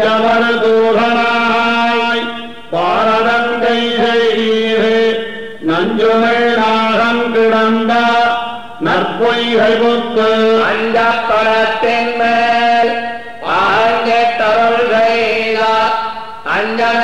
அஞ்சவன தூகனாய் பாரதங்கை நஞ்சுகள் நாகம் கிடந்த நற்பொய்கள் புத்து. அந்த படத்தின் மேல் ஆங்க தருள்கள் அஞ்சன